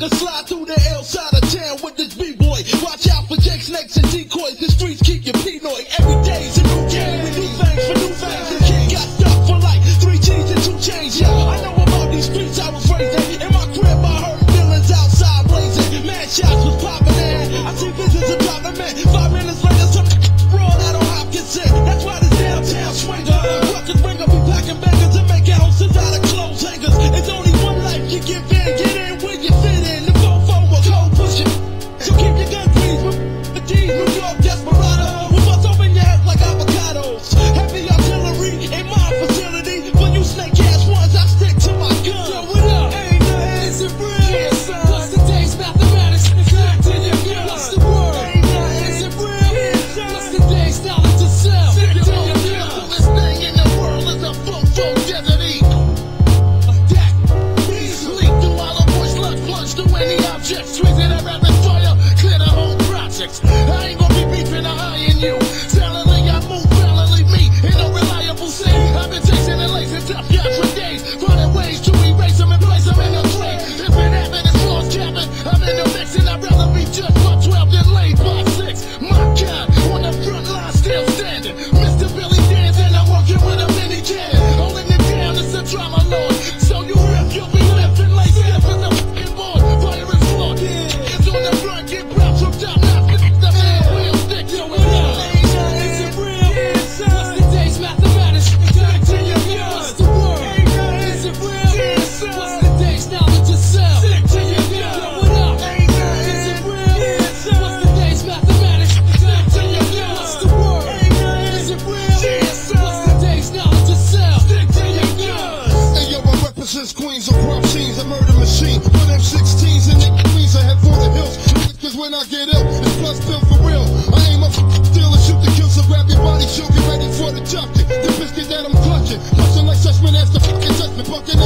to slide through the L side of town with this B-boy. Watch out for Jake snakes and decoys. The streets keep you pinoy. Every day's a new game with new things for new fans. The kid got stuck for like three G's and two chains. Yeah, I know about these streets I was raising. in. My crib I heard feelings outside blazing. Mad shots was popping in. I see visions of the man. M16s and they cleans I head for the hills. Cause when I get ill, it's blood still for real. I aim up still and shoot the kill. so grab your body, she'll be ready for the junket. The biscuit that I'm clutching, busting like Sussman as the fucking Judgment bucket.